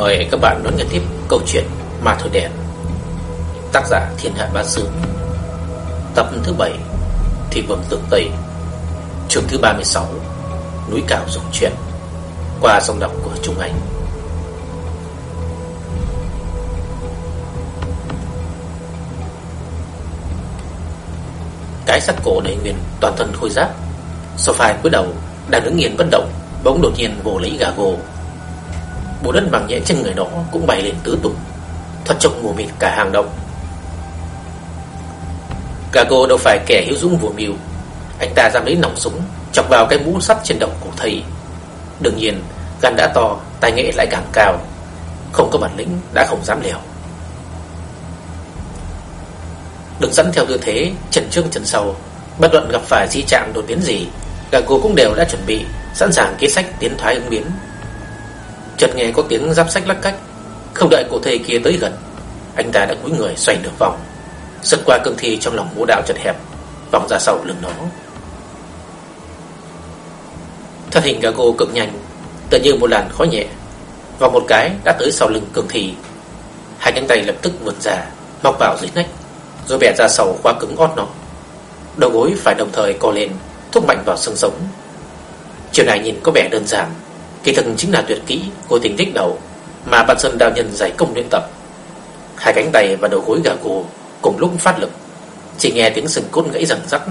Mời các bạn đón nghe tiếp câu chuyện Ma Thôi Đèn Tác giả Thiên Hạ Bá Sướng Tập thứ 7 Thị Vương Tượng Tây. Chương thứ 36 Núi cảo dòng Chuyện Qua dòng đọc của Trung Anh. Cái sắt cổ đầy nguyên toàn thân khôi giáp. Sophie cúi đầu, Đang đứng nghiền bất động, Bỗng đột nhiên vồ lấy gà gồ. Bộ đất bằng nhẹ trên người đó cũng bày lên tứ tung. Thoát trông mù mịt cả hàng động. Gago đâu phải kẻ hiếu dũng vô mưu Anh ta dám lấy nòng súng, Chọc vào cái mũ sắt trên đầu của thầy. Đương nhiên, gan đã to Tài nghệ lại càng cao. Không có bản lĩnh, đã không dám liều Được dẫn theo tư thế, Trần trước trần sau Bất luận gặp phải di chạm đột biến gì Gago cũng đều đã chuẩn bị, Sẵn sàng kế sách tiến thoái ứng biến. Chợt nghe có tiếng giáp sách lắc cách. Không đợi cổ thầy kia tới gần, Anh ta đã cúi người xoay được vòng. Sượt qua cương thi trong lòng ngũ đạo chật hẹp, Vòng ra sau lưng nó. Thân hình Gago cực nhanh Tự như một làn khói nhẹ, Và một cái đã tới sau lưng cương thi. Hai cánh tay lập tức vượt ra, Mọc vào dưới nách, Rồi bẻ ra sau khóa cứng ót nó. Đầu gối phải đồng thời co lên, Thúc mạnh vào xương sống. Chiều này nhìn có vẻ đơn giản Kỳ thực chính là tuyệt kỹ của tình thích đầu Mà bản sơn đạo nhân giải công luyện tập. Hai cánh tay và đầu gối gà gồ Cùng lúc phát lực. Chỉ nghe tiếng sừng cốt gãy răng rắc,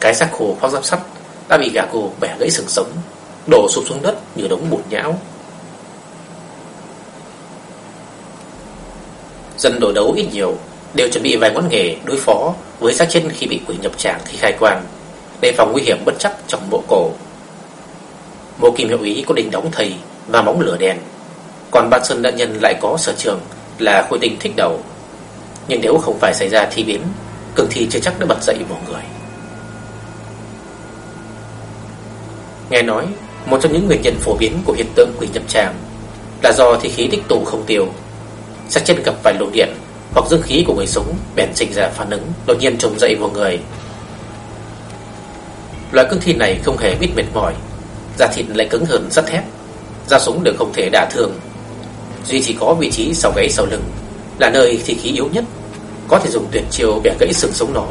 Cái xác khô khoác giáp sắt Đã bị gà gồ bẻ gãy sừng sống, Đổ sụp xuống đất như đống bùn nhão. Dân đổi đấu ít nhiều Đều chuẩn bị vài món nghề đối phó Với xác chết khi bị quỷ nhập tràng khi khai quang, Đề phòng nguy hiểm bất chắc trong bộ cổ. Bộ kim hiệu ý có đình đóng thầy Và móng lửa đèn. Còn Bát sơn đại nhân lại có sở trường Là khôi tinh thích đầu. Nhưng nếu không phải xảy ra thi biến Cường thi chưa chắc đã bật dậy một người. Nghe nói, Một trong những nguyên nhân phổ biến của hiện tượng quỷ nhập tràng Là do thi khí tích tụ không tiêu. Sắc chân gặp phải lỗ điện Hoặc dương khí của người sống Bèn sinh ra phản ứng, Đột nhiên trồng dậy một người. Loại cương thi này không hề biết mệt mỏi. Da thịt lại cứng hơn sắt thép. Da súng đều không thể đả thương. Duy chỉ có vị trí sau gáy sau lưng Là nơi thi khí yếu nhất. Có thể dùng tuyệt chiêu bẻ gãy sừng sống nó.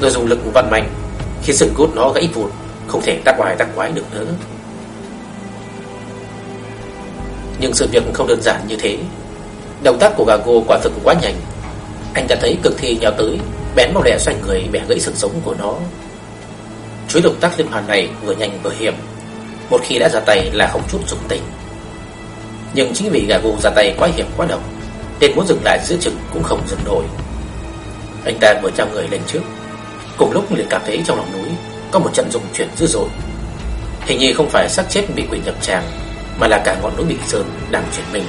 Rồi dùng lực vận mạnh Khi sừng cốt nó gãy vụn, Không thể tác ngoài tác quái được nữa. Nhưng sự việc không đơn giản như thế. Động tác của Gago quả thực quá nhanh. Anh đã thấy cực thi nhào tới Bén mau lẹ xoay người bẻ gãy sừng sống của nó. Chuỗi động tác liên hoàn này vừa nhanh vừa hiểm một khi đã ra tay là không chút dụng tình. Nhưng chính vì gà gù ra tay quá hiểm quá độc, Nên muốn dừng lại giữa chừng cũng không dừng nổi. Anh ta vừa trao người lên trước, Cùng lúc liền cảm thấy trong lòng núi Có một trận rung chuyển dữ dội. Hình như không phải xác chết bị quỷ nhập tràng, Mà là cả ngọn núi bị sơn đang chuyển mình,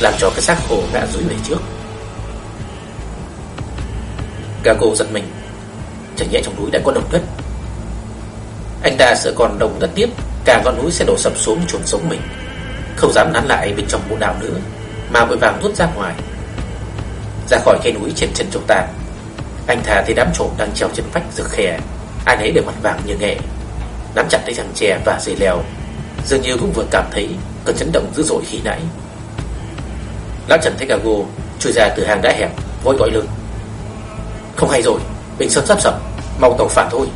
Làm cho cái xác khổ ngã rúi về trước. Gago giật mình Chẳng nhẽ trong núi đã có động đất Anh ta sợ còn động đất tiếp Cả ngọn núi sẽ đổ sập xuống chuồn sống mình. Không dám nán lại bên trong mũ đạo nữa, Mà vội vàng rút ra ngoài. Ra khỏi cây núi trên chân trông tàn Anh thà thấy đám trộm đang treo trên vách rực khè Ai nấy đều mặt vàng như nghệ Nắm chặt lấy thằng chè và dây leo, Dường như cũng vừa cảm thấy Cơn chấn động dữ dội khi nãy. Lão Trần thấy Gago Chui ra từ hàng đá hẹp Vội gọi lưng. Không hay rồi, Bình Sơn sắp sập, Mau tàu phản thôi.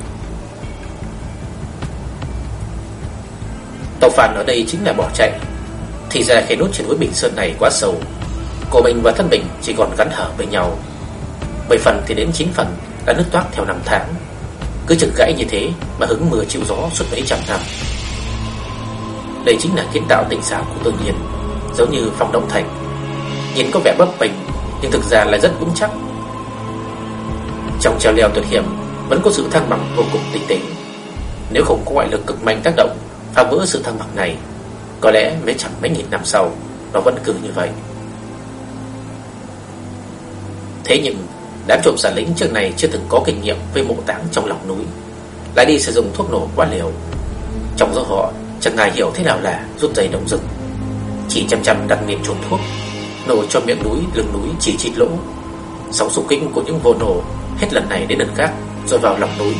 Tàu phản ở đây chính là bỏ chạy. Thì ra khe nốt trên núi Bình Sơn này quá sâu. Cổ mình và thân mình chỉ còn gắn hở với nhau. Bảy phần thì đến chín phần Đã nứt toát theo năm tháng. Cứ chừng gãy như thế Mà hứng mưa chịu gió suốt mấy trăm năm. Đây chính là kiến tạo tỉnh xảo của tự nhiên, Giống như phòng đông thành. Nhìn có vẻ bấp bềnh Nhưng thực ra là rất vững chắc. Trong treo leo tuyệt hiểm, Vẫn có sự thăng bằng vô cùng tinh tế. Nếu không có ngoại lực cực mạnh tác động phá vỡ sự thăng bằng này Có lẽ mấy chẳng mấy nghìn năm sau Nó vẫn cứ như vậy. Thế nhưng Đám trộm giả lính trước này chưa từng có kinh nghiệm Với mộ táng trong lòng núi Lại đi sử dụng thuốc nổ quá liều. Trong số họ chẳng ai hiểu thế nào là Rút dây động rừng. Chỉ chăm chăm đặt miệng trộm thuốc Nổ cho miệng núi, lưng núi chỉ chít lỗ. Sóng xung kích của những vô nổ Hết lần này đến lần khác Rồi vào lòng núi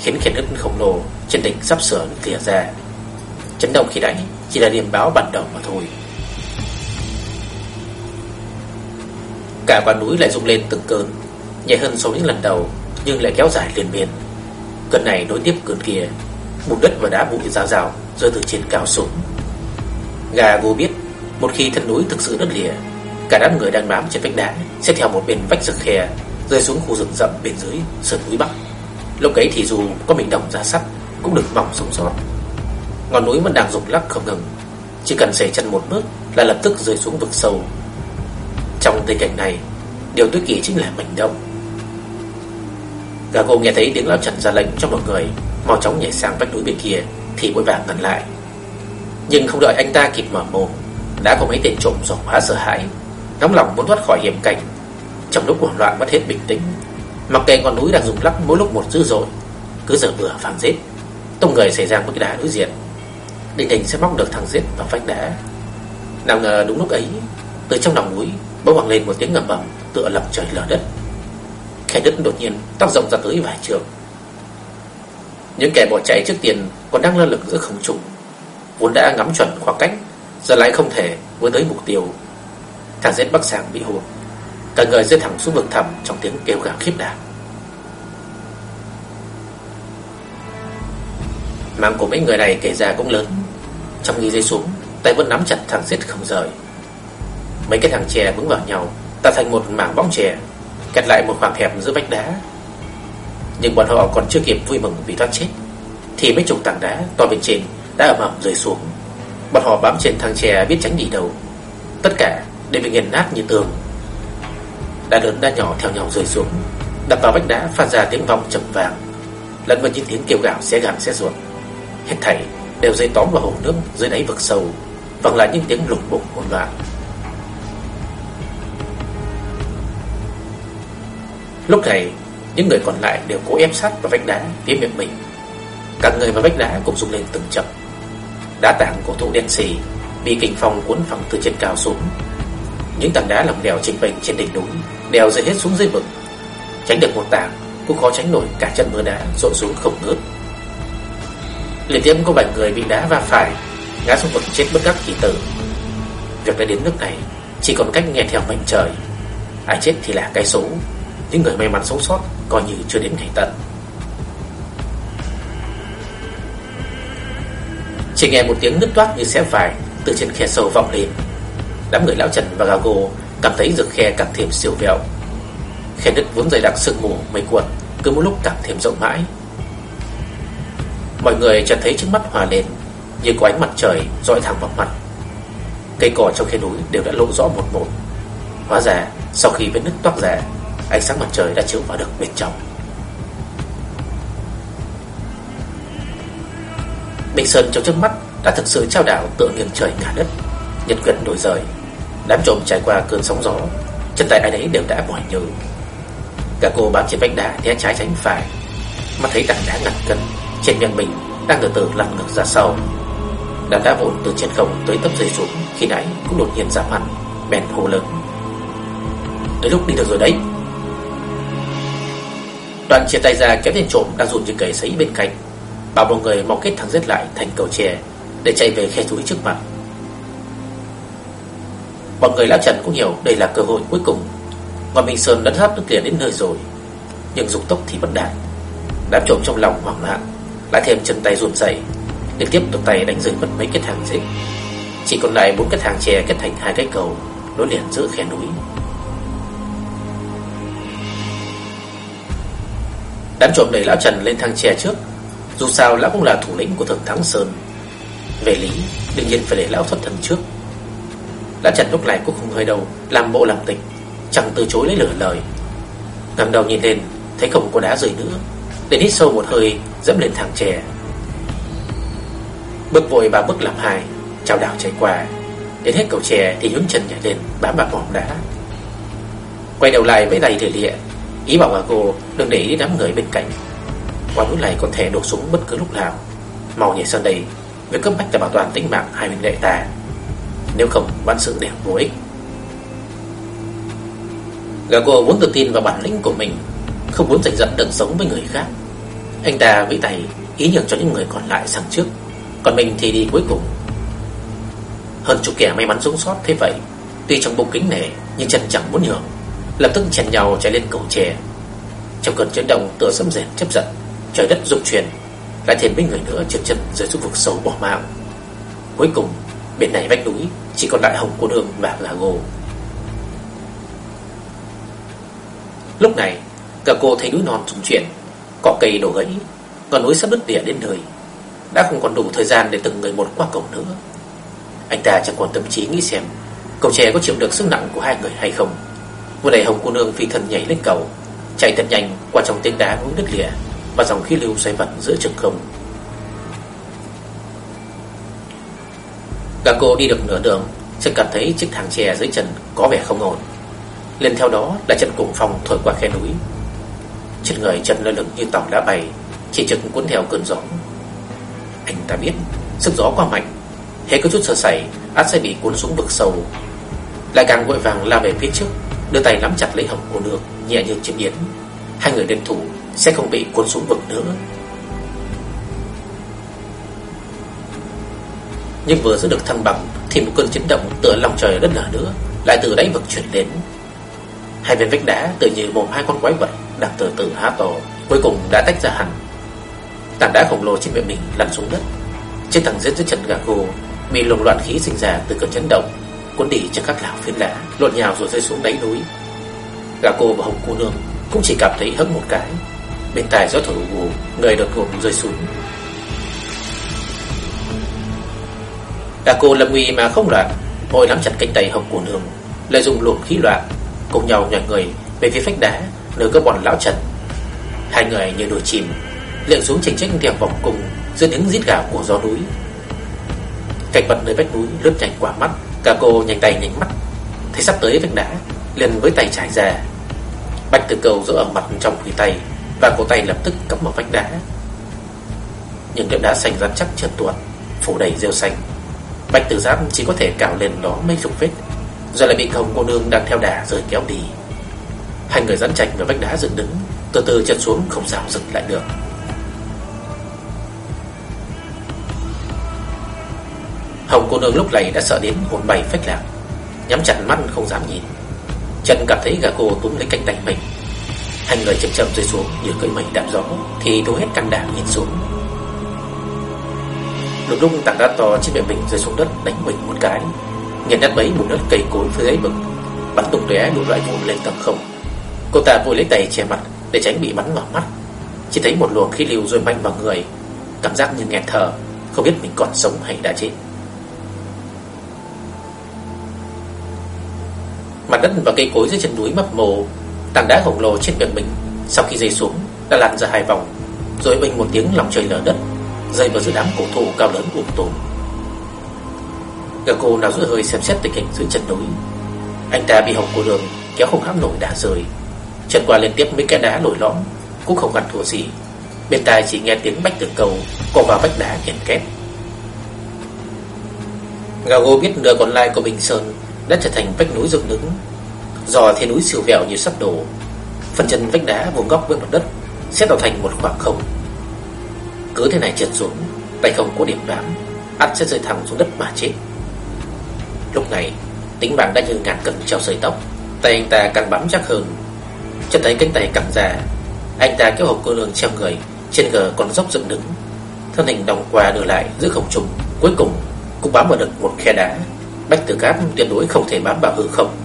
Khiến khe nứt khổng lồ trên đỉnh sắp sửa lìa ra. Chấn động khi nãy chỉ là điểm báo ban đầu mà thôi. Cả quả núi lại rung lên từng cơn, Nhẹ hơn so với những lần đầu, Nhưng lại kéo dài liên miên. Cơn này nối tiếp cơn kia, Bùn đất và đá bụi rào rào, Rơi từ trên cao xuống. Gà vô biết, Một khi thân núi thực sự đất lìa, Cả đám người đang bám trên vách đá Sẽ theo một bên vách rực khe, Rơi xuống khu rừng rậm bên dưới sườn núi Bắc. Lúc ấy thì dù có mình đồng ra sắt, Cũng đừng mong sống sót. Ngọn núi vẫn đang rụng lắc không ngừng. Chỉ cần xề chân một bước là lập tức rơi xuống vực sâu. Trong tình cảnh này, Điều tối kỳ chính là mảnh động. Gà cô nghe thấy tiếng lão Trần ra lệnh cho mọi người, Mau chóng nhảy sang vách núi bên kia, Thì vội vàng ngăn lại. Nhưng không đợi anh ta kịp mở mồm, Đã có mấy tên trộm dò quá sợ hãi. Nóng lòng muốn thoát khỏi hiểm cảnh. Trong lúc hoảng loạn mất hết bình tĩnh, Mặc kệ ngọn núi đang rung lắc mỗi lúc một dữ dội, Cứ giờ vừa phản giết. Tông người xảy ra một cái đá đối diện. Định hình sẽ móc được thằng giết vào vách đá Nào ngờ đúng lúc ấy, Từ trong lòng núi, bỗng vang lên một tiếng ngầm ầm, Tựa lập trời lở đất. Khe đất đột nhiên tác rộng ra tới vài trường. Những kẻ bỏ chạy trước tiền Còn đang lơ lửng giữa không trung, Vốn đã ngắm chuẩn khoảng cách, Giờ lại không thể vươn tới mục tiêu. Thằng giết bắc sàng bị hụt, Cả người rơi thẳng xuống vực thẳm Trong tiếng kêu gào khiếp đảm. Mạng của mấy người này kể ra cũng lớn trong khi rơi xuống, Tay vẫn nắm chặt thằng giết không rời. Mấy cái thằng chè vững vào nhau, Tạo thành một mảng bóng chè, Kẹt lại một khoảng hẹp giữa vách đá. Nhưng bọn họ còn chưa kịp vui mừng vì thoát chết, Thì mấy chục tảng đá to bên trên Đã ẩm ẩm rơi xuống. Bọn họ bám trên thằng chè biết tránh đi đâu. Tất cả đều bị nghiền nát như tường. Đá lớn đá nhỏ theo nhau rơi xuống, Đập vào vách đá phát ra tiếng vọng trầm vàng. Lẫn vào những tiếng kêu gào xé gan xé ruột, Hết thảy đều dây tóm vào hồ nước, dưới đáy vực sâu Vẳng lại những tiếng lục bụng hỗn loạn. Lúc này, Những người còn lại đều cố ép sát vào vách đá Phía miệng mình. Cả người và vách đá cũng rung lên từng chậm Đá tảng cổ thụ đen xì Bị kình phong cuốn phẳng từ trên cao xuống. Những tảng đá lỏng lẻo trình bệnh trên đỉnh núi Đèo rơi hết xuống dưới vực. Tránh được một tảng, Cũng khó tránh nổi cả chân mưa đá rội xuống không ngớt. Liên tiếp có bảy người bị đá va phải, Ngã xuống vực chết bất đắc kỳ tử. Việc đã đến nước này, Chỉ còn cách nghe theo mệnh trời. Ai chết thì là cái số. Những người may mắn sống sót Coi như chưa đến ngày tận. Chỉ nghe một tiếng nứt toát như xé vải Từ trên khe sâu vọng lên. Đám người lão Trần và Gago Cảm thấy rực khe càng thêm siêu vẹo. Khe nứt vốn dày đặc sương mù mây cuộn, Cứ một lúc càng thêm rộng mãi. Mọi người chợt thấy trước mắt hòa lên, Như có ánh mặt trời dọi thẳng vào mặt. Cây cỏ trong khe núi đều đã lộ rõ một một Hóa ra, sau khi vết nứt toát ra, Ánh sáng mặt trời đã chiếu vào được bên trong. Bình Sơn trong trước mắt đã thực sự trao đảo tựa nghiêng trời cả đất. Nhật quyền đổi rời, Đám trộm trải qua cơn sóng gió, Chân tay ai đấy đều đã mỏi nhừ. Cả cô bám trên vách đá né trái tránh phải, Mắt thấy tảng đá ngặt cân trên miệng mình đang từ từ lật ngược ra sau. Đám đá vụn từ trên không tới tấp rơi xuống, Khi nãy cũng đột nhiên giảm hẳn, Bèn hô lớn. Tới lúc đi được rồi đấy. Đoàn chia tay ra kéo tên trộm đang dùng như cầy sấy bên cạnh. Bảo một người mau kết thằng giết lại thành cầu tre Để chạy về khe núi trước mặt. Bọn người lão Trần cũng hiểu đây là cơ hội cuối cùng. Ngọn Minh Sơn đã sắp nước liền đến nơi rồi, Nhưng dục tốc thì bất đạt. Đám trộm trong lòng hoảng loạn lại thêm chân tay run rẩy liên tiếp tục tay đánh rơi mất mấy cái thang dễ chỉ còn lại bốn cái thang tre kết thành hai cái cầu, nối liền giữa khe núi. Đám trộm đẩy lão trần lên thang tre trước. Dù sao lão cũng là thủ lĩnh của thượng thắng sơn. Về lý, đương nhiên phải để lão thoát thân trước. Lão trần lúc này cũng không hơi đầu làm bộ làm tịch, chẳng từ chối lấy lửa lời. Ngẩng đầu nhìn lên, thấy không có đá rơi nữa. Để hít sâu một hơi Dẫm lên thang tre. Bước vội ba bước làm hai, Chào đảo chạy qua. Đến hết cầu tre thì nhún chân nhảy lên, Bám vào mỏm đá. Quay đầu lại với tay thể lịa, Ý bảo bà cô đừng để ý đám người bên cạnh. Quả núi này có thể đổ súng bất cứ lúc nào. Mau nhảy sang đây với cấp bách là bảo toàn tính mạng hai huynh đệ ta. Nếu không bắn sự đẹp vô ích. Gà cô muốn tự tin vào bản lĩnh của mình, Không muốn giành giận đường sống với người khác anh ta vẫy tay ý nhường cho những người còn lại sang trước. Còn mình thì đi cuối cùng. Hơn chục kẻ may mắn sống sót thế vậy, Tuy trong bụng kính nể Nhưng chân chẳng muốn nhường. Lập tức chèn nhau chạy lên cầu tre Trong cơn chấn động, tựa sấm rền chấp giật Trời đất rung chuyển, Lại thêm mấy người nữa trượt chân rơi xuống vực sâu bỏ mạng. Cuối cùng, Bên này vách núi Chỉ còn lại Hồng Cô đường và là gồ Lúc này, Cả cô thấy núi non rung chuyển Cỏ cây đổ gãy Còn núi sắp đứt đỉa đến nơi. Đã không còn đủ thời gian để từng người một qua cầu nữa. Anh ta chẳng còn tâm trí nghĩ xem Cầu tre có chịu được sức nặng của hai người hay không. Vừa này Hồng cô nương phi thân nhảy lên cầu, Chạy thật nhanh qua trong tiếng đá hướng đứt lìa Và dòng khí lưu xoay vần giữa trường không. Cả cô đi được nửa đường Sẽ cảm thấy chiếc thang tre dưới chân có vẻ không ổn. Lên theo đó là chân cùng phong thổi qua khe núi. Trên người chân lơ lửng như tàu đã bay, Chỉ chừng cuốn theo cơn gió. Anh ta biết, Sức gió quá mạnh. Hễ có chút sơ sẩy át sẽ bị cuốn xuống vực sâu. Lại càng vội vàng lao về phía trước, Đưa tay nắm chặt lấy hồng cô nương, Nhẹ như chiếc yến Hai người đêm thủ sẽ không bị cuốn xuống vực nữa. Nhưng vừa giữ được thăng bằng, Thì một cơn chấn động tựa lòng trời đất nở nữa, Lại từ đáy vực chuyển đến. Hai bên vách đá tự như một hai con quái vật đang từ từ há to, Cuối cùng đã tách ra hẳn. Tảng đá khổng lồ trên miệng mình lăn xuống đất. Trên thằng giết dưới chân gà gô Bị luồng loạn khí sinh ra từ cơn chấn động, Cuốn đi cho các lão phiến lã Lộn nhào rồi rơi xuống đáy núi. Gà cô và hồng cô nương Cũng chỉ cảm thấy hấp một cái. Bên tai gió thổi ù Người đột ngột rơi xuống. Gà cô lâm nguy mà không loạn Hồi nắm chặt cánh tay hồng cô nương, Lợi dụng luồng khí loạn, Cùng nhau nhảy người về phía vách đá. Nơi có bọn lão trần. Hai người như đuổi chìm Liệng xuống trình trách theo vòng cùng dưới những rít gào của gió núi. Cảnh vật nơi vách núi lướt nhanh quả mắt, Cả cô nhanh tay nhanh mắt. Thấy sắp tới vách đá, liền với tay trải ra. Bạch từ cầu giữ ở mặt trong quỳ tay, Và cổ tay lập tức cắm vào vách đá. Những đệm đá xanh rắn chắc trơn tuột, Phủ đầy rêu xanh. Bạch tử giáp chỉ có thể cào lên đó mấy chục vết, Rồi lại bị hồng cô nương đang theo đà rời kéo đi. Hai người dán chạch vào vách đá dựng đứng, Từ từ chân xuống không sao dừng lại được. Hồng cô nương lúc này đã sợ đến hồn bay phách lạc, Nhắm chặt mắt không dám nhìn. Trần cảm thấy gà cô túm lấy cánh tay mình. Hai người chậm chậm rơi xuống như cưỡi mây đạp gió, Thì thu hết căng đảm nhìn xuống. Lúc lúc tảng đá to trên bề mình rơi xuống đất đánh mình một cái, Nghiền nát bấy bùn đất cây cối phía dưới vực Bắn tung tóe đủ loại vụn lên tầng không. Cô ta vội lấy tay che mặt Để tránh bị bắn vào mắt. Chỉ thấy một luồng khí lưu rồi mạnh vào người, Cảm giác như nghẹt thở, Không biết mình còn sống hay đã chết. Mặt đất và cây cối dưới chân núi mập mồ, Tảng đá khổng lồ trên miệng mình, Sau khi rơi xuống, đã lăn ra hai vòng, Rồi bình một tiếng lòng trời lở đất, Rơi vào giữa đám cổ thụ cao lớn ủng tùm Gà cô nào rút hơi xem xét tình hình dưới chân núi, Anh ta bị hồng cô đường, Kéo không khám nổi đã rời. Chân qua liên tiếp mấy cái đá nổi lõm Cũng không ăn thua gì Bên tai chỉ nghe tiếng bách tường cầu Cọ vào vách đá kèn két Gà biết nửa còn lại của Bình Sơn đã trở thành vách núi dựng đứng. dò thế núi siêu vẹo như sắp đổ, phần chân vách đá vuông góc với mặt đất sẽ tạo thành một khoảng không. Cứ thế này trượt xuống, tay không có điểm bám, ắt sẽ rơi thẳng xuống đất mà chết. Lúc này, tính mạng đã như ngàn cần treo sợi tóc, tay anh ta càng bám chắc hơn. Chân thấy cánh tay cẳng ra, anh ta kéo hộp cô nương treo người trên gờ còn dốc dựng đứng, thân hình đồng qua đưa lại giữa không trung, cuối cùng cũng bám vào được một khe đá. Bách Tử Cát tuyệt đối không thể bám vào hư không.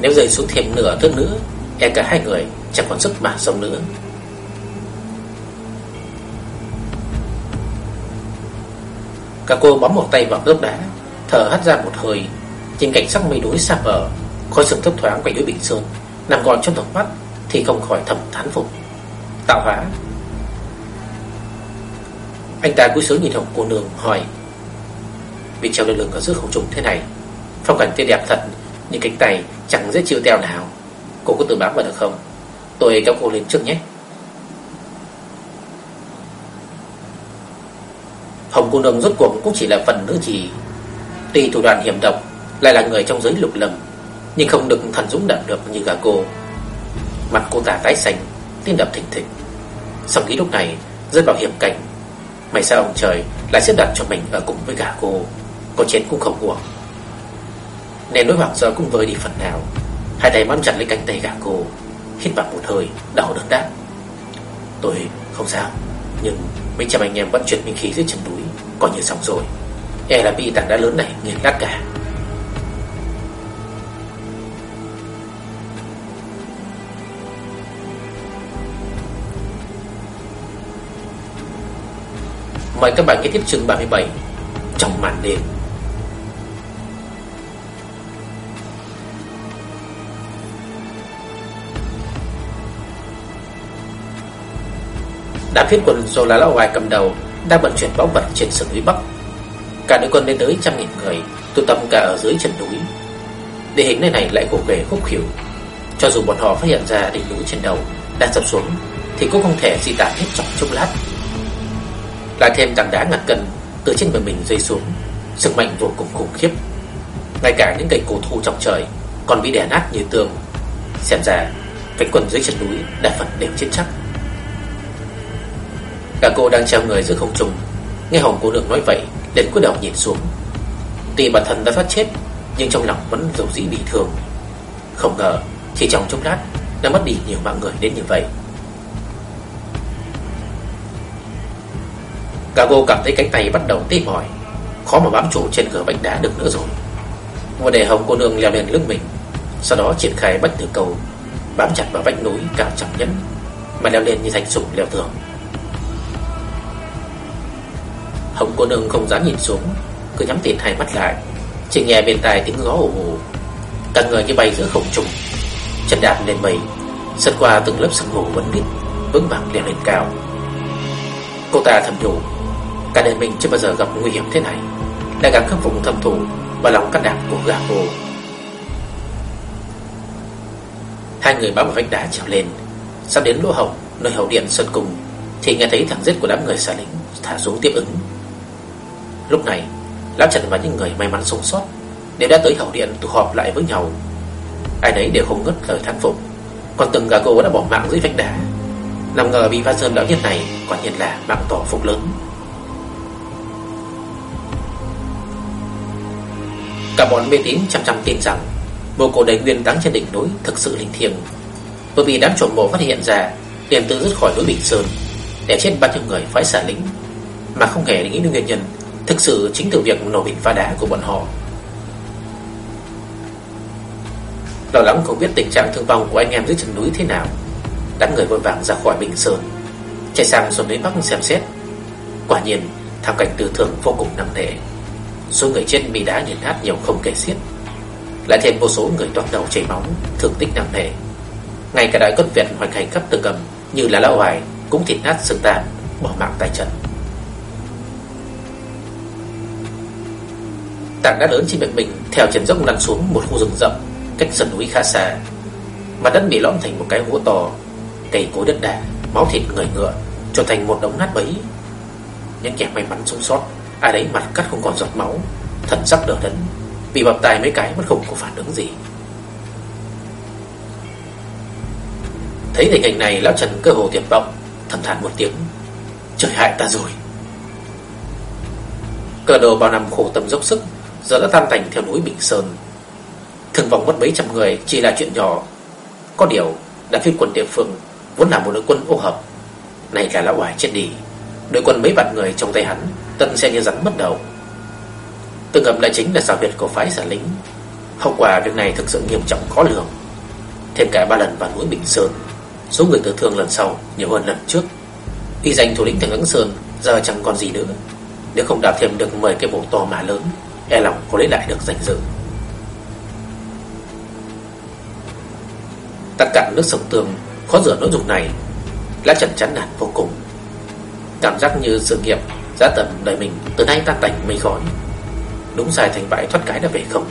Nếu rơi xuống thêm nửa thước nữa E cả hai người chẳng còn sức mà sống nữa. Cả cô bấm một tay vào gốc đá Thở hắt ra một hơi Trên cảnh sắc mây núi xa bờ Khói sương thấp thoáng quanh núi Bình Sơn. Nằm gọn trong tầm mắt Thì không khỏi thầm thán phục. Tạo hóa. Anh ta cúi xuống nhìn hồng cô nương, hỏi, vì treo lơ lửng ở giữa không trung thế này, Phong cảnh tươi đẹp thật, Nhưng cánh tay chẳng dễ chịu teo nào. Cô có tự bám vào được không? Tôi kéo cô lên trước nhé. Hồng cô nương rốt cuộc cũng chỉ là phần nữ chỉ Tuy thủ đoạn hiểm độc, Lại là người trong giới lục lầm nhưng không được thần dũng đập được như gà cô. Mặt cô ta tái xanh, Tim đập thình thịch. Xong nghĩ lúc này, rơi vào hiểm cảnh May sao ông trời lại xếp đặt cho mình ở cùng với gà cô? Có chết cũng không uổng. Nên nỗi hoàng sợ cũng vơi đi phần nào. Hai tay bám chặt lấy cánh tay gã cô, Hít vào một hơi, đau đớn đáp. Tôi không sao, Nhưng mấy trăm anh em vẫn chuyển minh khí dưới chân núi, Coi như xong rồi. E là bị tảng đá lớn này nghiền nát cả. Mời các bạn nghe tiếp chương 37 Trong màn đêm. Đám phiến quân do là lão hoài cầm đầu, Đang vận chuyển báu vật trên sườn núi Bắc. Cả đội quân lên tới trăm nghìn người, Tụ tập cả ở dưới chân núi. Địa hình nơi này lại gồ ghề khúc khỉu Cho dù bọn họ phát hiện ra đỉnh núi trên đầu Đang sập xuống, Thì cũng không thể di tản hết trong chốc lát lại thêm tảng đá ngàn cân từ trên bờ mình rơi xuống, sức mạnh vô cùng khủng khiếp. Ngay cả những cây cổ thụ trong trời còn bị đè nát như tường. Xem ra, cánh quần dưới chân núi đa phần đều chết chắc. Cả cô đang treo người giữa không trung, nghe Hồng cô được nói vậy, liền cúi đầu nhìn xuống. Tuy bản thân đã thoát chết, nhưng trong lòng vẫn dầu dĩ bị thương. Không ngờ, chỉ trong chốc lát đã mất đi nhiều mạng người đến như vậy. Gago cảm thấy cánh tay bắt đầu tê mỏi. Khó mà bám trụ trên cửa vách đá được nữa rồi. Và để hồng cô nương leo lên lưng mình, Sau đó triển khai bách tử cầu, Bám chặt vào vách núi cả trọng nhẫn Mà leo lên như thành sủng leo tường. Hồng cô nương không dám nhìn xuống, Cứ nhắm tiền hai mắt lại, Chỉ nghe bên tai tiếng gió ồ ồ Cả người như bay giữa không trung, Chân đạp lên mây Sân qua từng lớp sương mù vẫn đít Vững vàng leo lên cao. Cô ta thầm nhủ Cả đời mình chưa bao giờ gặp nguy hiểm thế này. Đã gắng khắc phục thâm thủ Và lòng cắt đạp của gà hồ. Hai người bám vào vách đá trèo lên. Sắp đến lỗ hổng, Nơi hậu điện sân cùng, Thì nghe thấy thằng giết của đám người xà lính, Thả xuống tiếp ứng. Lúc này, Lão Trần và những người may mắn sống sót Đều đã tới hậu điện tụ họp lại với nhau. Ai đấy đều không ngất lời thán phục. Còn từng gà cô đã bỏ mạng dưới vách đá. Nằm ngờ bị Pha Sơn lão nhân này Quả nhiên là mạng tỏ phục lớn. Cả bọn mê tín chăm chăm tin rằng Mộ cổ đầy nguyên đáng trên đỉnh núi Thực sự linh thiêng. Bởi vì đám trộm mộ phát hiện ra liền tự rút khỏi núi Bình Sơn, Để chết bao nhiêu người phái xả lính, Mà không hề nghĩ đến nguyên nhân Thực sự chính từ việc nổ bình phá đá của bọn họ. Lo lắng không biết tình trạng thương vong của anh em dưới chân núi thế nào, Đám người vội vàng ra khỏi Bình Sơn, Chạy sang xuống đến Bắc xem xét. Quả nhiên thảm cảnh tư thường vô cùng nặng nề. Số người chết bị đá nghiền nát nhiều không kể xiết. Lại thêm vô số người toát đầu chảy máu, Thương tích nặng nề. Ngay cả đại cốt Việt hoành hành khắp từng cầm Như là lão hoài cũng thịt nát sừng tàn, Bỏ mạng tại trận. Tảng đá lớn trên miệng mình Theo chân dốc lăn xuống một khu rừng rậm Cách sườn núi khá xa. Mặt đất bị lõm thành một cái hố to, Cây cối đất đá Máu thịt người ngựa, Trở thành một đống nát bấy. Những kẻ may mắn sống sót Ai đấy mặt cắt không còn giọt máu Thần sắc đỡ đẫn, Bị bập tay mấy cái vẫn không có phản ứng gì. Thấy tình hình này, Lão Trần cơ hồ tuyệt vọng, Thầm thản một tiếng. Trời hại ta rồi. Cờ đồ bao năm khổ tâm dốc sức, Giờ đã tan tành theo núi Bình Sơn. Thường vọng mất mấy trăm người Chỉ là chuyện nhỏ. Có điều, đã phi quân địa phương Vốn là một đội quân ô hợp. Này là lão hoài chết đi, Đội quân mấy vạn người trong tay hắn Tân sẽ như rắn mất đầu. Tương ngầm lại chính là xào huyệt của phái giả lính. Hậu quả việc này thực sự nghiêm trọng khó lường. Thêm cả ba lần vào núi Bình Sơn, Số người tử thương lần sau nhiều hơn lần trước. Y danh thủ lĩnh thành ứng Sơn Giờ chẳng còn gì nữa. Nếu không đạp thêm được 10 cái bộ to mà lớn E lòng có lấy lại được danh dự. Tắt cạn nước sông tường Khó rửa nỗi dục này, Lá trần chán nản vô cùng. Cảm giác như sự nghiệp Giá tầm đời mình, từ nay tan tành mây khói. Đúng dài thành bại thoát cái đã về không?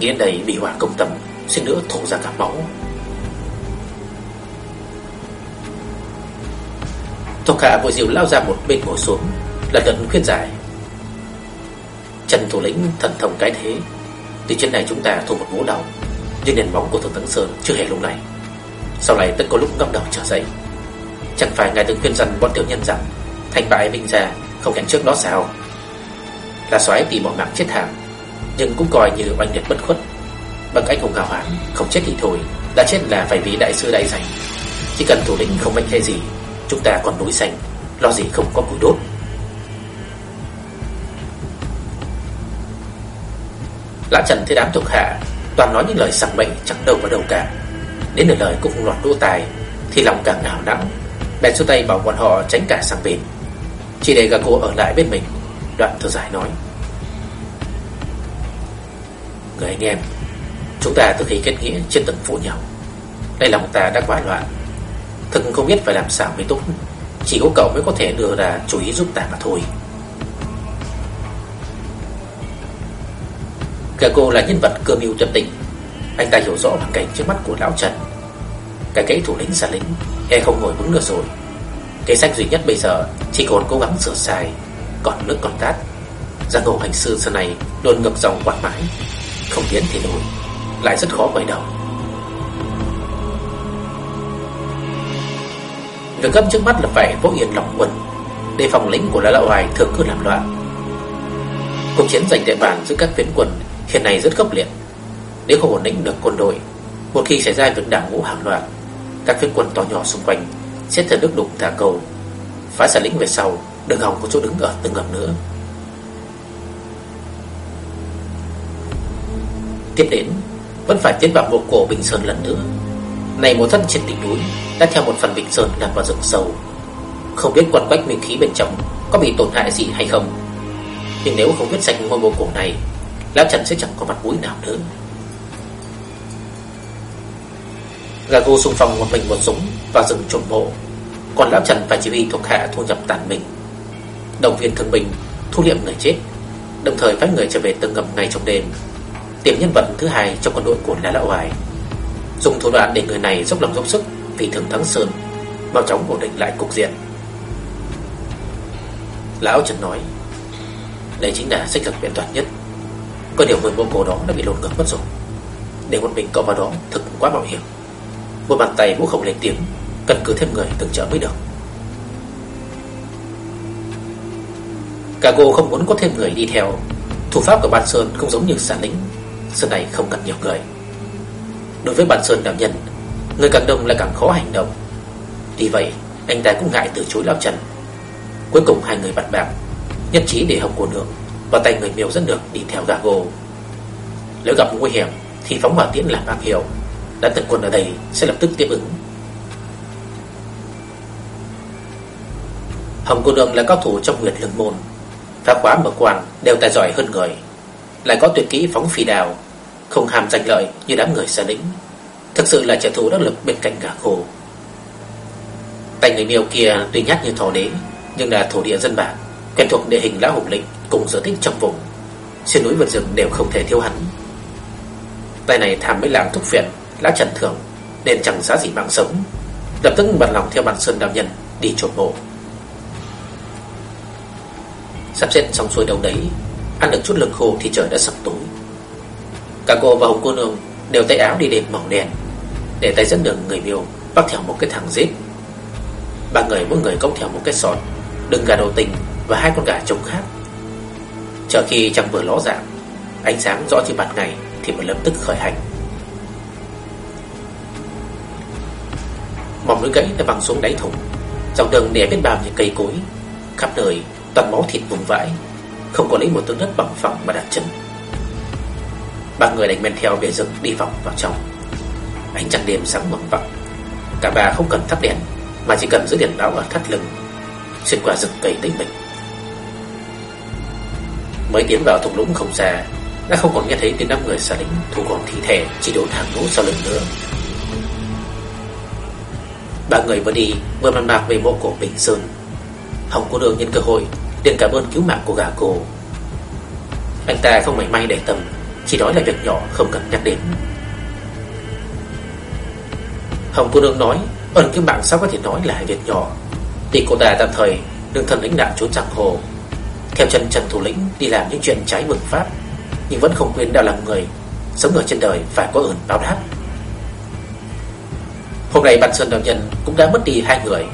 Nghĩa đầy bị hỏa công tâm, Xin nữa thổ ra cả máu. Thuộc hạ vội diệu lao ra một bên ngồi xuống Lần lần khuyên giải. Trần thủ lĩnh thần thông cái thế, Từ trên này chúng ta thu một bố đầu Nhưng nền móng của Thượng Tấn Sơn chưa hề lung này Sau này tất có lúc ngâm đầu trở dậy. Chẳng phải ngài từng khuyên rằng bọn tiểu nhân rằng, Thành bại minh ra không hẹn trước đó sao? Là xoáy bị bỏ mạng chết thảm, Nhưng cũng coi như oanh liệt bất khuất. Bằng anh hùng hào hán Không chết thì thôi, Đã chết là phải vì đại sư đại dành Chỉ cần thủ lĩnh không mạnh hay gì, Chúng ta còn núi xanh Lo gì không có củi đốt. Lã Trần thấy đám thuộc hạ Toàn nói những lời sảng bậy chẳng đâu vào đầu cả. Đến nửa lời cũng không lọt lỗ tài, Thì lòng càng ngào nắng Bèn xuống tay bảo bọn họ tránh cả sang bên. Chỉ để gà cô ở lại bên mình. Đoạn thở dài nói. Người anh em, Chúng ta từ khi kết nghĩa trên từng phụ nhau. Đây lòng ta đã quá loạn. Thực không biết phải làm sao mới tốt. Chỉ có cậu mới có thể đưa ra chú ý giúp ta mà thôi. Gà cô là nhân vật cơ mưu chân tình. Anh ta hiểu rõ hoàn cảnh trước mắt của Lão Trần. Cái kế thủ lĩnh giả lĩnh E không ngồi vững được rồi. Kế sách duy nhất bây giờ Chỉ còn cố gắng sửa sai, Còn nước còn tát Giang hồ hành sư xưa này luôn ngược dòng quạt mãi, Không tiến thì lùi, Lại rất khó quay đầu. Việc gấp trước mắt là phải vô yên lòng quân Đề phòng lính của lão hoài thường cứ làm loạn. Cuộc chiến giành địa bàn giữa các phiến quân Hiện nay rất khốc liệt. Nếu không ổn định được quân đội, Một khi xảy ra việc đảng ngũ hàng loạn Các phiến quân to nhỏ xung quanh sẽ thật đức đục thả cầu Phá xả lĩnh về sau, Đừng hòng có chỗ đứng ở từng ngầm nữa. Tiếp đến, Vẫn phải tiến vào mộ cổ Bình Sơn lần nữa. Này một thân trên đỉnh núi, Đã theo một phần Bình Sơn đặt vào rừng sâu. Không biết quan quách nguyên khí bên trong Có bị tổn hại gì hay không. Nhưng nếu không biết sạch ngôi mộ cổ này, Lão Trần sẽ chẳng có mặt mũi nào nữa. Gago xung phong một mình một súng vào rừng trộm mộ Còn Lão Trần phải chỉ huy thuộc hạ thu nhập tàn mình. Động viên thương binh, Thu liệm người chết, Đồng thời phái người trở về từng ngầm ngay trong đêm. Tìm nhân vật thứ hai trong quân đội của Lá Lão Hoài. Dùng thủ đoạn để người này dốc lòng dốc sức Vì thường thắng Sơn, Mau chóng ổn định lại cục diện. Lão Trần nói, Đây chính là sách lược biện toàn nhất. Có điều người mông cổ đó đã bị lột ngược mất rồi. Để một mình cậu vào đó thực quá mạo hiểm. Một bàn tay cũng không lên tiếng Cần cứ thêm người từng trợ mới được Cả cô không muốn có thêm người đi theo. Thủ pháp của bàn Sơn không giống như sản lính Sơn này không cần nhiều người. Đối với bàn Sơn đạo nhân Người càng đông lại càng khó hành động. Vì vậy anh ta cũng ngại từ chối Lão Trần Cuối cùng hai người bạn bạc Nhất trí để học cô nương và tay người miêu dẫn được đi theo Gago. Nếu gặp nguy hiểm thì phóng hỏa tiễn làm bác hiệu, đã tập quân ở đây sẽ lập tức tiếp ứng. Hồng cô nương là cao thủ trong nguyệt lượng môn, phá khóa mở quan đều tài giỏi hơn người, lại có tuyệt kỹ phóng phi đào, không hàm danh lợi như đám người xa lĩnh. thực sự là trợ thủ đắc lực bên cạnh gà khổ. Tay người miêu kia tuy nhát như thỏ đế, nhưng là thổ địa dân bản, quen thuộc địa hình lão hùng lĩnh cùng sở thích trong vùng Xuyên núi vượt rừng đều không thể thiếu hắn Tay này tham mấy làm thúc phiền. Lão trần thưởng Nên chẳng giá gì mạng sống. Lập tức bật lòng theo bàn sơn đạo nhân, Đi trộm mộ Sắp xếp xong xuôi đầu đấy, Ăn được chút lương khô thì trời đã sập tối. Cả cô và hồng cô nương Đều tay áo đi đêm màu đen, Để tay dẫn đường người miêu Bắt theo một cái thằng giết. Ba người mỗi người cốc theo một cái sọt Đừng gà đầu tình và hai con gà trống khác. Chờ khi trăng vừa ló dạng, Ánh sáng rõ như ban ngày Thì mới lập tức khởi hành. Mỏng núi gãy đã văng xuống đáy thùng. Dòng đường nẻ bên bao những cây cối. Khắp nơi, toàn máu thịt vùng vãi. Không có lấy một tấc đất bằng phẳng mà đặt chân. Ba người đánh men theo bề rừng đi vòng vào trong. Ánh trăng đêm sáng mỏng vọng Cả ba không cần thắp đèn, Mà chỉ cần giữ đèn báo ở thắt lưng, Xuyên qua rừng cây tĩnh mịch. Mới tiến vào thung lũng không xa, Đã không còn nghe thấy tiếng năm người xa lính Thu gom thi thể, chỉ đổ hàng ngũ sau lưng nữa. Ba người vừa đi, Vừa bàn bạc về mộ cổ Bình Sơn. Hồng cô đường nhân cơ hội, liền cảm ơn cứu mạng của gà cô. Anh ta không mảy may để tâm, Chỉ nói là việc nhỏ, không cần nhắc đến. Hồng cô đường nói, Ơn cứu mạng sao có thể nói là việc nhỏ? Thì cô ta tạm thời Đừng thần lãnh đạo trốn giang hồ, theo chân Trần Thủ Lĩnh đi làm những chuyện trái mừng pháp, Nhưng vẫn không quên đạo làm người Sống ở trên đời phải có ơn báo đáp. Hôm nay Ban Sơn Đạo Nhân cũng đã mất đi hai người.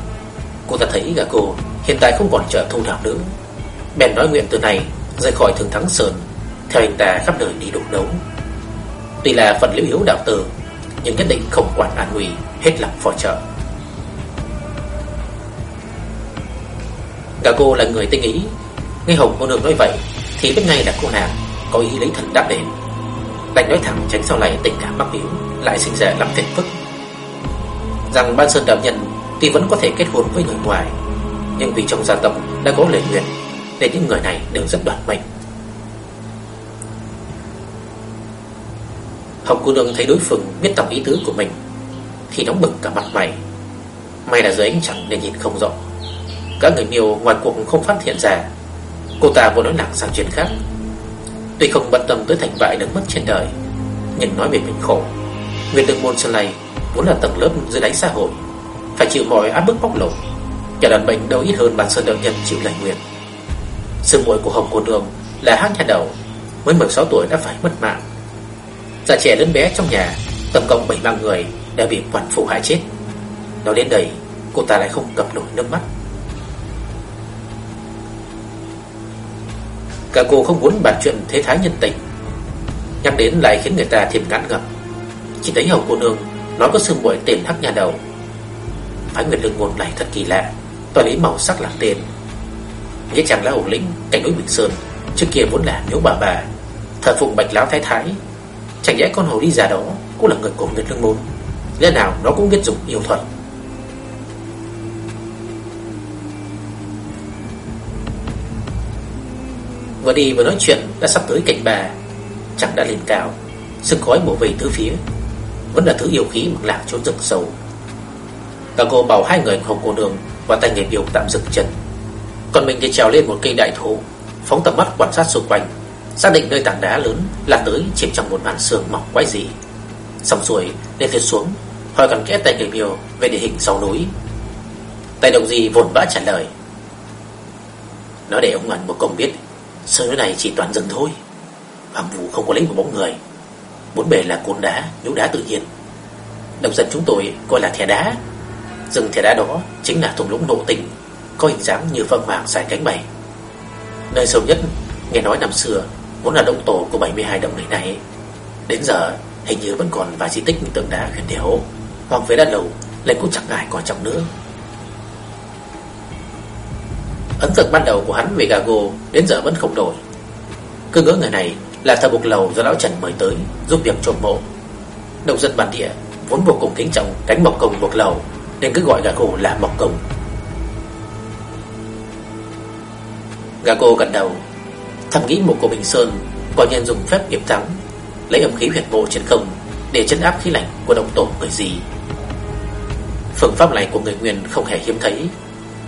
Cô ta thấy gã cô hiện tại không còn trợ thu nào nữa. Bèn nói nguyện từ này rời khỏi Thường Thắng Sơn Theo anh ta khắp nơi đi đụng đấu. Tuy là phần liễu hiếu đạo tử Nhưng nhất định không quản an nguy Hết lòng phò trợ. Gã cô là người tinh ý. Nghe Hồng cô nương nói vậy Thì biết ngay là cô nàng có ý lấy thần đáp đền. Đành nói thẳng tránh sau này tình cảm mắc biểu, Lại sinh ra lắm phiền phức Rằng Ban Sơn Đạo Nhân Tuy vẫn có thể kết hôn với người ngoài. Nhưng vì trong gia tộc đã có lời nguyện Nên những người này đều rất đoạt mệnh. Hồng cô nương thấy đối phương biết tổng ý tứ của mình, Thì nóng bừng cả mặt mày. May là dưới ánh trăng nên nhìn không rõ. Các người miêu ngoài cuộc không phát hiện ra. Cô ta vừa nói nặng sang chuyện khác. Tuy không bận tâm tới thành bại đứng mất trên đời, Nhưng nói về mình khổ. Nguyệt đường môn Sơn này Vốn là tầng lớp dưới đáy xã hội, Phải chịu mọi áp bức bóc lột. Nhà đàn bệnh đâu ít hơn bản sơn đạo nhân chịu lời nguyện. Sư muội của Hồng Cô Nương Là hát nhà đầu, Mới 16 tuổi đã phải mất mạng. Già trẻ lớn bé trong nhà, Tổng cộng 7 người đã bị quản phụ hại chết. Nói đến đây, Cô ta lại không cầm nổi nước mắt. Cả cô không muốn bàn chuyện thế thái nhân tình, Nhắc đến lại khiến người ta thêm ngán ngập Chỉ thấy hồng cô nương Nói có sương muội tên hắc nhà đầu. Phái Nguyệt Lương Ngôn này thật kỳ lạ. Toàn lý màu sắc là tên. Nghĩa chàng lão ổ lĩnh cảnh núi Bình Sơn. Trước kia vốn là miếu bà bà. Thờ phụng bạch lão thái thái. Chẳng lẽ con hồ đi già đó Cũng là người của Nguyệt Lương Môn Lẽ nào nó cũng biết dùng yêu thuật? Vừa đi vừa nói chuyện, đã sắp tới cạnh bà. Chẳng đã lên cao. Sương khói bổ về tứ phía. Vẫn là thứ yêu khí mặc lạc chỗ rừng sâu. Cả cô bảo hai người không cô đường Và tay người biểu tạm dừng chân. Còn mình thì trèo lên một cây đại thụ, Phóng tầm mắt quan sát xung quanh, Xác định nơi tảng đá lớn là tới chìm trong một màn sương mỏng quái dị. Xong xuôi, lên thuyền xuống Hỏi còn kẽ tay người biểu về địa hình sau núi. Tay đồng gì vồn vã trả lời. Nói để ông ngẩn một công biết Sơn núi này chỉ toàn rừng thôi. Hoàng vũ không có lấy một bóng người. Bốn bề là cồn đá, nhũ đá tự nhiên. Đồng dân chúng tôi gọi là thẻ đá. Rừng thẻ đá đó chính là thùng lũng nộ tình Có hình dáng như phân hoàng dài cánh bày Nơi sâu nhất Nghe nói năm xưa Vốn là động tổ của 72 động này này. Đến giờ hình như vẫn còn vài di tích tượng đá huyền đéo Hoặc với đá lầu Lại cũng chẳng ngại quan trọng nữa. Ấn tượng ban đầu của hắn về Gago Đến giờ vẫn không đổi. Cứ ngỡ người này là thợ bục lầu do lão Trần mời tới, Giúp việc trộm mộ. Đồng dân bản địa vốn vô cùng kính trọng Cánh mộc công bục lầu, Nên cứ gọi Gago là mộc công. Gago gật đầu, Thầm nghĩ một của Bình Sơn, Quả nhân dùng phép nghiệp thắng, Lấy âm khí huyệt mộ trên không Để chân áp khí lạnh của động tổ người gì Phương pháp này của người Nguyên không hề hiếm thấy.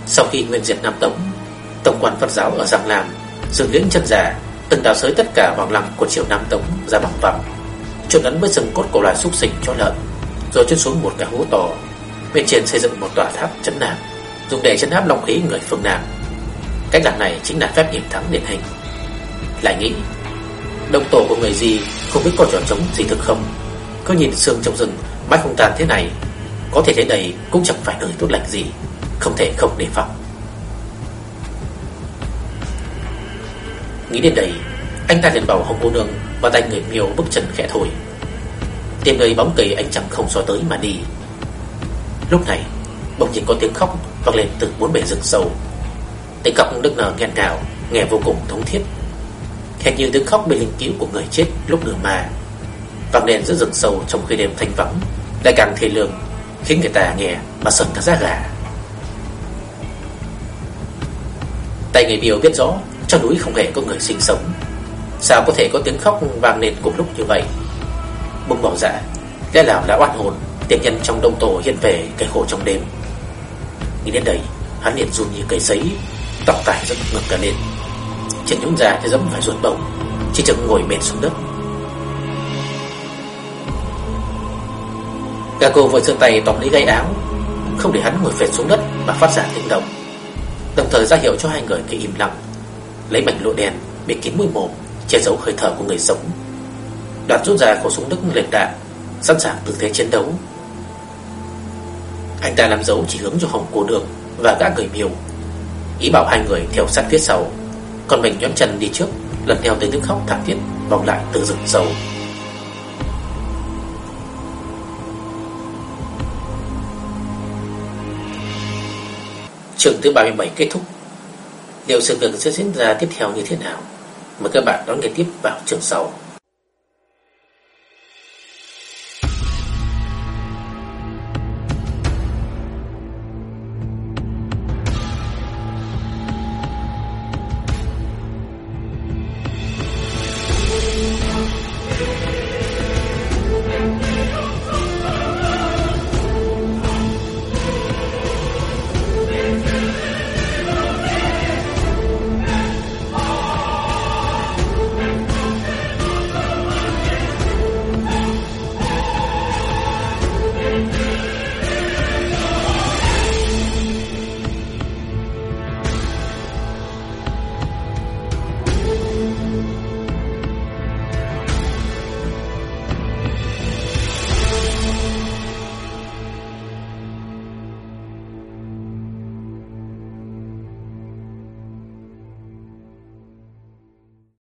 Sau khi Nguyên diệt Nam Tống Tổng quan Phật giáo ở Giang Nam dựng liễn chân giả Từng đào sới tất cả hoàng lăng của triệu Nam Tống ra bằng vòng Trộn lẫn với rừng cốt của loài súc sinh cho lợn, Rồi chôn xuống một cái hố to. Bên trên xây dựng một tòa tháp chấn nam, Dùng để chấn áp long khí người phương Nam. Cách làm này chính là phép hiểm thắng điển hình. Lại nghĩ Đông tổ của người gì không biết có trò trống gì thực không? Cứ nhìn xương trong rừng, Mãi không tàn thế này, Có thể thế này cũng chẳng phải nơi tốt lành gì, Không thể không đề phòng. Nghĩ đến đây, Anh ta liền bảo Hồng cô nương Và tay người miêu bước chân khẽ thổi. Tìm nơi bóng cây anh chẳng không so tới mà đi. Lúc này, Bỗng nhiên có tiếng khóc vang lên từ bốn bể rừng sâu. Tiếng khóc đức nở nghẹn ngào, Nghe vô cùng thống thiết. Hẹn như tiếng khóc bên linh cứu của người chết lúc nửa mà Vang lên giữa rừng sâu trong khi đêm thanh vắng, Lại càng thê lương, Khiến người ta nghe mà sờn cả da gà. Tay người miêu biết rõ trong núi không hề có người sinh sống. Sao có thể có tiếng khóc vang lên cùng lúc như vậy? Bông bỏ dạ Lẽ nào là oan hồn Tiền nhân trong đông tổ hiện về cây khổ trong đêm? Nghĩ đến đây, Hắn liền run như cây sấy, Tóc tài rất ngực cả lên. Trên nhũng ra dạ thì giống phải ruột bầu, Chỉ chừng ngồi mệt xuống đất. Gà cô vội sơn tay tóm lấy gáy áo, Không để hắn ngồi phệt xuống đất Mà phát ra tiếng động. Đồng thời ra hiệu cho hai người kia im lặng. Lấy mảnh lụa đen Bịt kín mũi mồm Che giấu hơi thở của người sống. Đoạt rút ra khẩu súng đức liền đạn, Sẵn sàng tư thế chiến đấu. Anh ta làm dấu chỉ hướng cho hồng cô đường Và gã người miêu. Ý bảo hai người theo sát phía sau, Còn mình nhón chân đi trước, Lần theo tới tiếng khóc thảm thiết Vòng lại từ rừng sâu. Trường thứ 37 kết thúc. Liệu sự việc sẽ diễn ra tiếp theo như thế nào? Mời các bạn đón nghe tiếp vào chương sau.